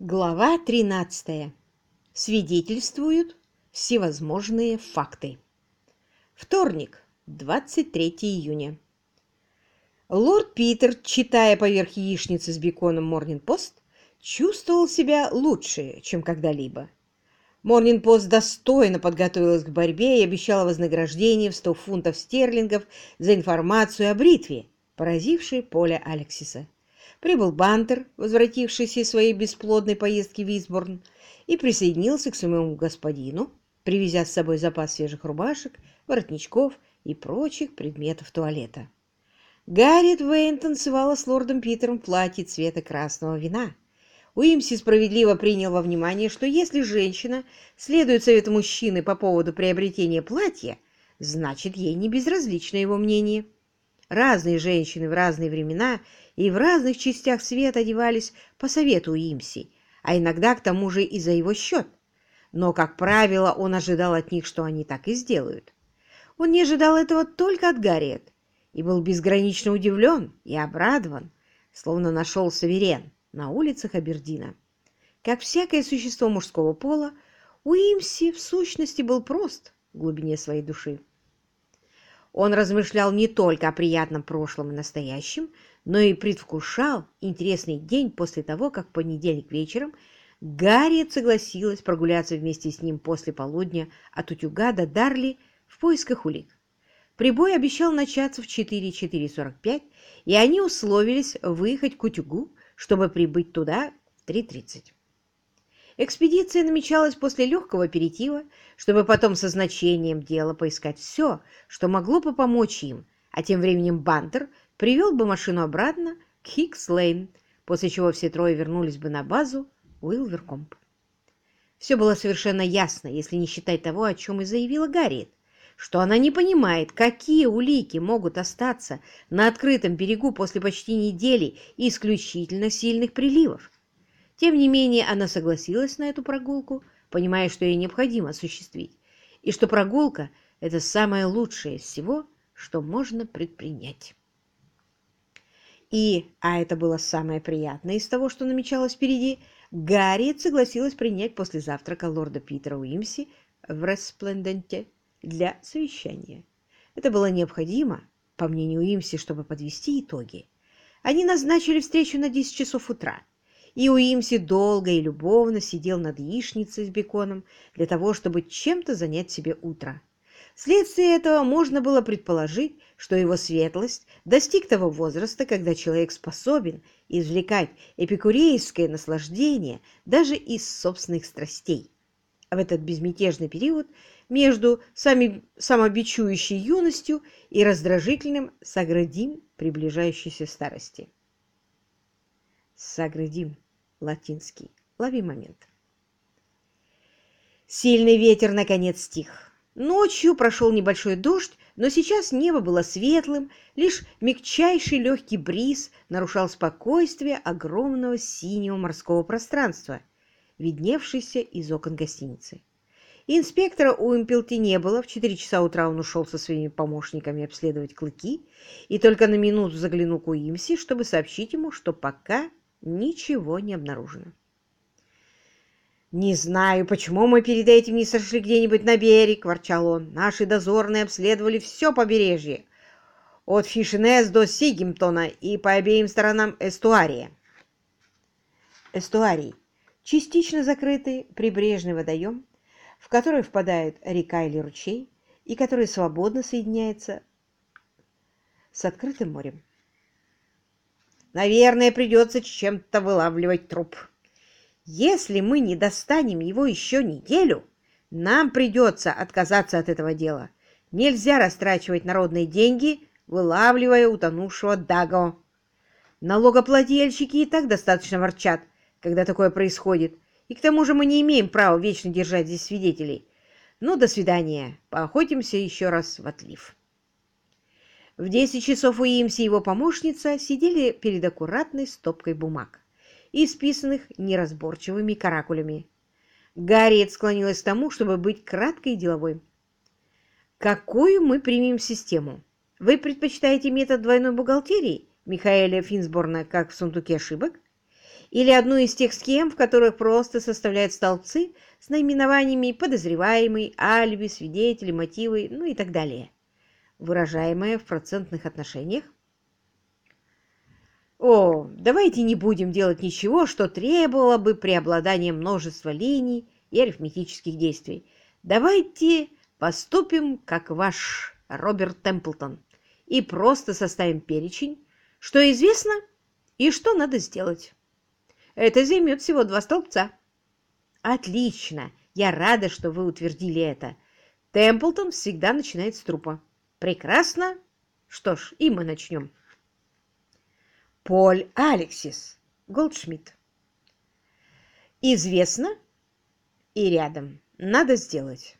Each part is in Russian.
Глава 13. Свидетельствуют всевозможные факты. Вторник, 23 июня. Лорд Питер, читая поверх яичницы с беконом Морнинг-Пост, чувствовал себя лучше, чем когда-либо. Морнинг-Пост достойно подготовилась к борьбе и обещала вознаграждение в 100 фунтов стерлингов за информацию о бритве, поразившей поле Алексиса. Прибыл Бантер, возвратившийся из своей бесплодной поездки в Висборн, и присоединился к своему господину, привезя с собой запас свежих рубашек, воротничков и прочих предметов туалета. Гарриет Вейн танцевала с лордом Питером в платье цвета красного вина. Уимси справедливо принял во внимание, что если женщина следует совету мужчины по поводу приобретения платья, значит, ей не безразлично его мнение. Разные женщины в разные времена и в разных частях света одевались по совету Имси, а иногда к тому же и за его счет. Но, как правило, он ожидал от них, что они так и сделают. Он не ожидал этого только от Гарриет и был безгранично удивлен и обрадован, словно нашел Саверен на улицах Абердина. Как всякое существо мужского пола, Уимси в сущности был прост в глубине своей души. Он размышлял не только о приятном прошлом и настоящем, но и предвкушал интересный день после того, как в понедельник вечером Гарриет согласилась прогуляться вместе с ним после полудня от утюга до Дарли в поисках улик. Прибой обещал начаться в 4-4.45, и они условились выехать к утюгу, чтобы прибыть туда в 3.30. Экспедиция намечалась после легкого аперитива, чтобы потом со значением дела поискать все, что могло бы помочь им, а тем временем Бантер привел бы машину обратно к Хикс-Лейн, после чего все трое вернулись бы на базу Уилверкомп. Все было совершенно ясно, если не считать того, о чем и заявила Гарриет, что она не понимает, какие улики могут остаться на открытом берегу после почти недели исключительно сильных приливов. Тем не менее, она согласилась на эту прогулку, понимая, что ей необходимо осуществить, и что прогулка – это самое лучшее из всего, что можно предпринять. И, а это было самое приятное из того, что намечалось впереди, Гарриет согласилась принять после завтрака лорда Питера Уимси в Респленденте для совещания. Это было необходимо, по мнению Уимси, чтобы подвести итоги. Они назначили встречу на 10 часов утра – и Уимси долго и любовно сидел над яичницей с беконом для того, чтобы чем-то занять себе утро. Вследствие этого можно было предположить, что его светлость достиг того возраста, когда человек способен извлекать эпикурейское наслаждение даже из собственных страстей. А в этот безмятежный период между сами, самобичующей юностью и раздражительным саградим приближающейся старости. Саградим латинский. Лови момент. Сильный ветер наконец стих. Ночью прошел небольшой дождь, но сейчас небо было светлым, лишь мягчайший легкий бриз нарушал спокойствие огромного синего морского пространства, видневшийся из окон гостиницы. Инспектора у Импелти не было, в 4 часа утра он ушел со своими помощниками обследовать клыки и только на минуту заглянул к Уимси, чтобы сообщить ему, что пока ничего не обнаружено. «Не знаю, почему мы перед этим не сошли где-нибудь на берег», — ворчал он. «Наши дозорные обследовали все побережье, от Фишинес до Сигемптона и по обеим сторонам эстуария». Эстуарий — частично закрытый прибрежный водоем, в который впадает река или ручей, и который свободно соединяется с открытым морем. Наверное, придется чем-то вылавливать труп. Если мы не достанем его еще неделю, нам придется отказаться от этого дела. Нельзя растрачивать народные деньги, вылавливая утонувшего Даго. Налогоплательщики и так достаточно ворчат, когда такое происходит, и к тому же мы не имеем права вечно держать здесь свидетелей. Ну, до свидания. Поохотимся еще раз в отлив. В десять часов Уимси и его помощница сидели перед аккуратной стопкой бумаг, исписанных неразборчивыми каракулями. Гарриет склонилась к тому, чтобы быть краткой и деловой. «Какую мы примем систему? Вы предпочитаете метод двойной бухгалтерии Михаэля Финсборна, как в сундуке ошибок? или одну из тех схем, в которых просто составляют столбцы с наименованиями подозреваемый, алиби, свидетели, мотивы, ну и так далее, выражаемое в процентных отношениях? О, давайте не будем делать ничего, что требовало бы преобладания множества линий и арифметических действий. Давайте поступим, как ваш Роберт Темплтон, и просто составим перечень, что известно и что надо сделать. Это займет всего два столбца. Отлично! Я рада, что вы утвердили это. Темплтон всегда начинает с трупа. Прекрасно. Что ж, и мы начнем. Поль Алексис, Голдшмидт. Известно и рядом. Надо сделать.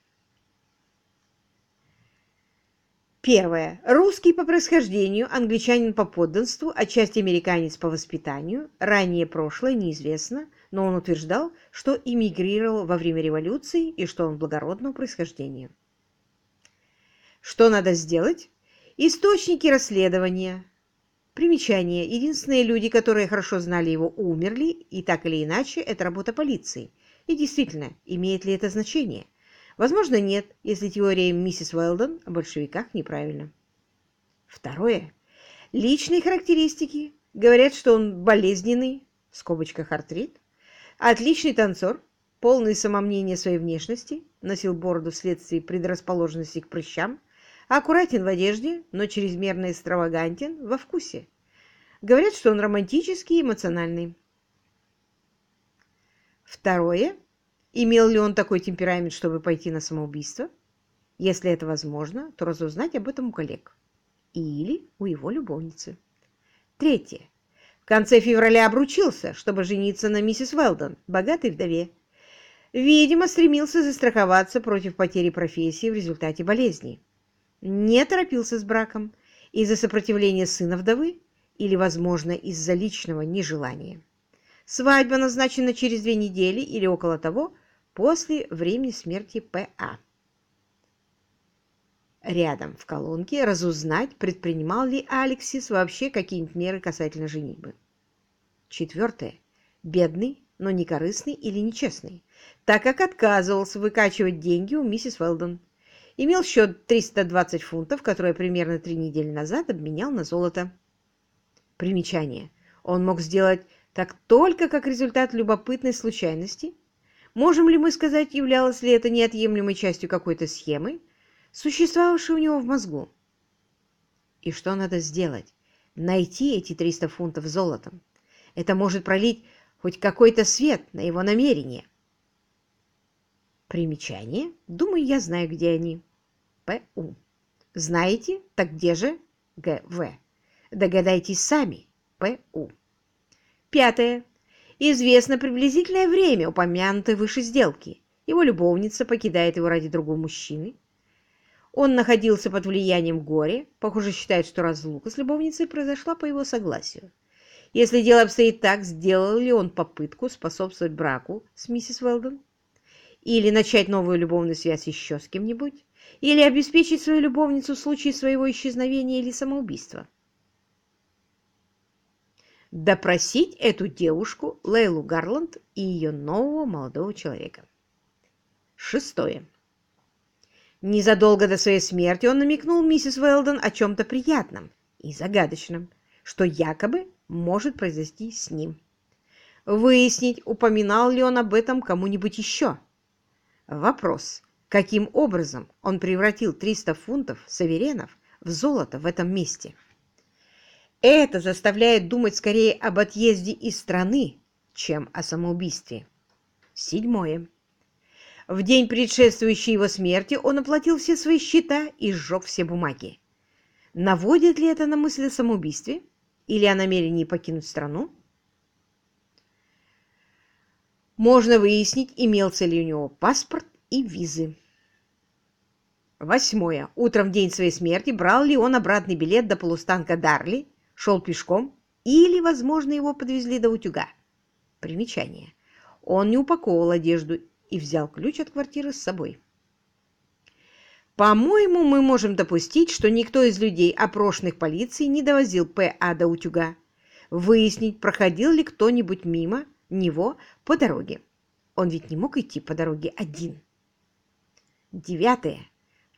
Первое. Русский по происхождению, англичанин по подданству, отчасти американец по воспитанию. Ранее прошлое неизвестно, но он утверждал, что эмигрировал во время революции и что он благородного происхождения. Что надо сделать? Источники расследования. Примечание. Единственные люди, которые хорошо знали его, умерли, и так или иначе, это работа полиции. И действительно, имеет ли это значение? Возможно, нет, если теория миссис Уэлдон о большевиках неправильна. Второе. Личные характеристики. Говорят, что он болезненный, в скобочках артрит, отличный танцор, полный самомнения своей внешности, носил бороду вследствие предрасположенности к прыщам, аккуратен в одежде, но чрезмерно экстравагантен во вкусе. Говорят, что он романтический и эмоциональный. Второе. Имел ли он такой темперамент, чтобы пойти на самоубийство? Если это возможно, то разузнать об этом у коллег. Или у его любовницы. Третье. В конце февраля обручился, чтобы жениться на миссис Велдон, богатой вдове. Видимо, стремился застраховаться против потери профессии в результате болезни. Не торопился с браком из-за сопротивления сына вдовы или, возможно, из-за личного нежелания. Свадьба назначена через две недели или около того, после времени смерти П.А. Рядом в колонке разузнать, предпринимал ли Алексис вообще какие-нибудь меры касательно женитьбы. Четвертое. Бедный, но не корыстный или нечестный, так как отказывался выкачивать деньги у миссис Велдон. Имел счет 320 фунтов, которые примерно три недели назад обменял на золото. Примечание. Он мог сделать так только как результат любопытной случайности – Можем ли мы сказать, являлось ли это неотъемлемой частью какой-то схемы, существовавшей у него в мозгу? И что надо сделать? Найти эти 300 фунтов золотом. Это может пролить хоть какой-то свет на его намерение. Примечание. Думаю, я знаю, где они. П.У. Знаете? Так где же? Г.В. Догадайтесь сами. П.У. Пятое. Известно приблизительное время упомянутой выше сделки. Его любовница покидает его ради другого мужчины. Он находился под влиянием горя, похоже, считает, что разлука с любовницей произошла по его согласию. Если дело обстоит так, сделал ли он попытку способствовать браку с миссис Уэлдон? Или начать новую любовную связь еще с кем-нибудь? Или обеспечить свою любовницу в случае своего исчезновения или самоубийства? допросить эту девушку, Лейлу Гарланд и ее нового молодого человека. Шестое. Незадолго до своей смерти он намекнул миссис Уэлдон о чем-то приятном и загадочном, что якобы может произойти с ним. Выяснить, упоминал ли он об этом кому-нибудь еще. Вопрос, каким образом он превратил 300 фунтов саверенов в золото в этом месте. Это заставляет думать скорее об отъезде из страны, чем о самоубийстве. Седьмое. В день предшествующей его смерти он оплатил все свои счета и сжег все бумаги. Наводит ли это на мысль о самоубийстве или о намерении покинуть страну? Можно выяснить, имелся ли у него паспорт и визы. Восьмое. Утром в день своей смерти брал ли он обратный билет до полустанка Дарли шел пешком или, возможно, его подвезли до утюга. Примечание. Он не упаковывал одежду и взял ключ от квартиры с собой. По-моему, мы можем допустить, что никто из людей, опрошенных полицией, не довозил П.А. до утюга. выяснить, проходил ли кто-нибудь мимо него по дороге. Он ведь не мог идти по дороге один. Девятое.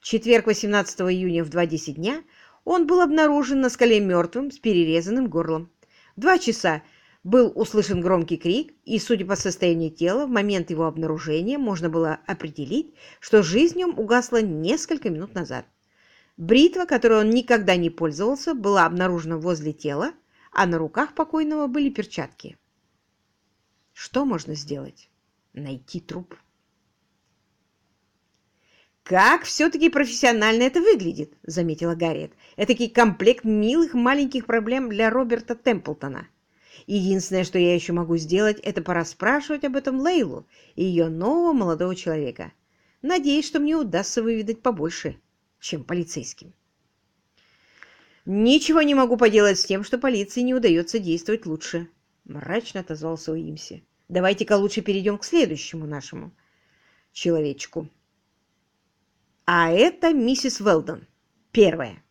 В четверг 18 июня в 2.10 дня он был обнаружен на скале мертвым с перерезанным горлом. В два часа был услышан громкий крик, и, судя по состоянию тела, в момент его обнаружения можно было определить, что жизнь в угасла несколько минут назад. Бритва, которой он никогда не пользовался, была обнаружена возле тела, а на руках покойного были перчатки. Что можно сделать? Найти труп. «Как все-таки профессионально это выглядит», — заметила Гарриет. «Этакий комплект милых маленьких проблем для Роберта Темплтона. Единственное, что я еще могу сделать, это пораспрашивать об этом Лейлу и ее нового молодого человека. Надеюсь, что мне удастся выведать побольше, чем полицейским». «Ничего не могу поделать с тем, что полиции не удается действовать лучше», — мрачно отозвался Уимси. «Давайте-ка лучше перейдем к следующему нашему человечку». А это миссис Велдон. Первое.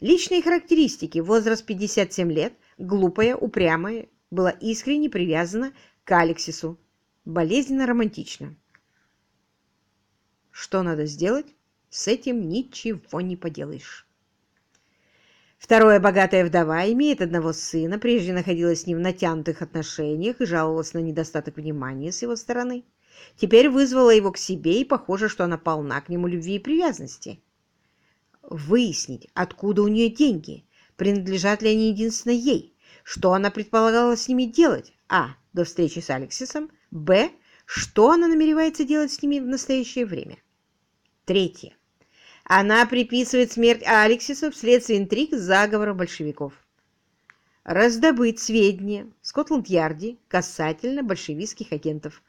Личные характеристики. Возраст 57 лет. Глупая, упрямая. Была искренне привязана к Алексису. Болезненно романтично. Что надо сделать? С этим ничего не поделаешь. Второе, богатая вдова, имеет одного сына, прежде находилась с ним в натянутых отношениях и жаловалась на недостаток внимания с его стороны. Теперь вызвала его к себе, и похоже, что она полна к нему любви и привязанности. Выяснить, откуда у нее деньги, принадлежат ли они единственно ей, что она предполагала с ними делать, а. до встречи с Алексисом, б. что она намеревается делать с ними в настоящее время. Третье. Она приписывает смерть Алексиса вследствие интриг заговора большевиков. Раздобыть сведения в Скотланд-Ярде касательно большевистских агентов,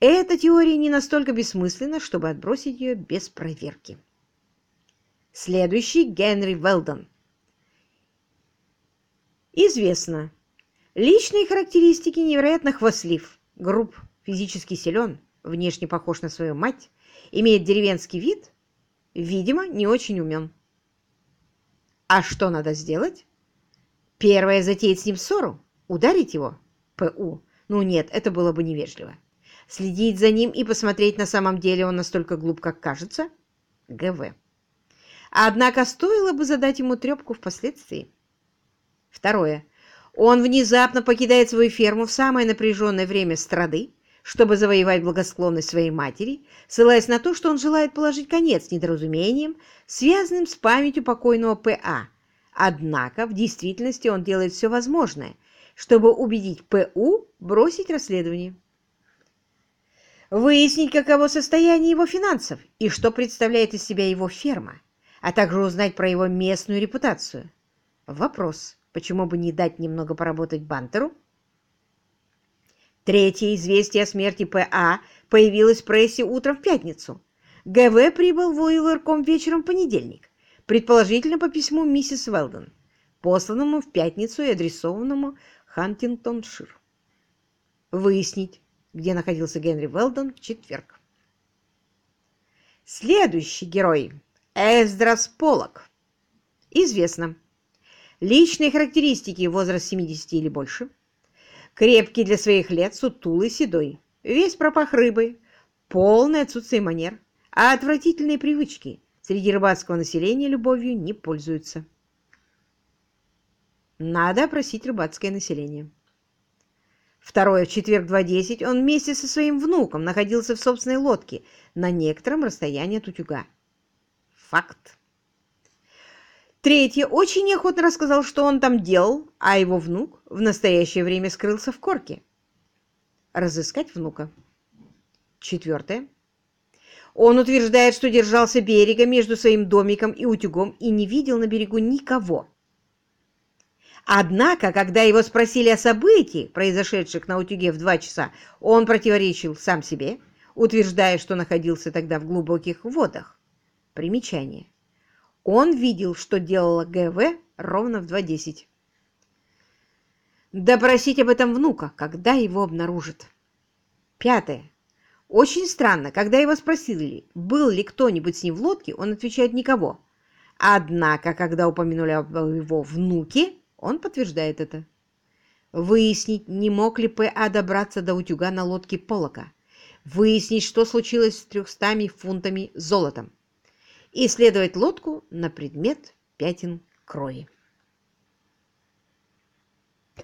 эта теория не настолько бессмысленна, чтобы отбросить ее без проверки. Следующий Генри Велдон. Известно. Личные характеристики невероятно хвастлив, груб, физически силен, внешне похож на свою мать, имеет деревенский вид, видимо, не очень умен. А что надо сделать? Первое затеять с ним ссору, ударить его, ПУ. Ну нет, это было бы невежливо. Следить за ним и посмотреть, на самом деле он настолько глуп, как кажется? ГВ. Однако стоило бы задать ему трепку впоследствии. Второе. Он внезапно покидает свою ферму в самое напряженное время страды, чтобы завоевать благосклонность своей матери, ссылаясь на то, что он желает положить конец недоразумениям, связанным с памятью покойного П.А. Однако в действительности он делает все возможное, чтобы убедить П.У. бросить расследование выяснить, каково состояние его финансов и что представляет из себя его ферма, а также узнать про его местную репутацию. Вопрос, почему бы не дать немного поработать Бантеру? Третье известие о смерти П.А. появилось в прессе утром в пятницу. ГВ прибыл в Уиллерком вечером в понедельник, предположительно по письму миссис Велден, посланному в пятницу и адресованному Хантингтоншир. Выяснить, где находился Генри Велдон в четверг. Следующий герой – Эздрас Полок. Известно. Личные характеристики – возраст 70 или больше. Крепкий для своих лет, сутулый, седой. Весь пропах рыбой. Полное отсутствие манер. А отвратительные привычки среди рыбацкого населения любовью не пользуются. Надо опросить рыбацкое население. Второе, в четверг 2.10 он вместе со своим внуком находился в собственной лодке на некотором расстоянии от утюга. Факт. Третье, очень неохотно рассказал, что он там делал, а его внук в настоящее время скрылся в корке. Разыскать внука. Четвертое. Он утверждает, что держался берега между своим домиком и утюгом и не видел на берегу никого. Однако, когда его спросили о событии, произошедших на утюге в два часа, он противоречил сам себе, утверждая, что находился тогда в глубоких водах. Примечание. Он видел, что делала ГВ ровно в 2.10. Допросить об этом внука, когда его обнаружат. Пятое. Очень странно, когда его спросили, был ли кто-нибудь с ним в лодке, он отвечает «никого». Однако, когда упомянули об его внуке, он подтверждает это. выяснить, не мог ли П.А. добраться до утюга на лодке Полока, выяснить, что случилось с трехстами фунтами золотом, исследовать лодку на предмет пятен крови.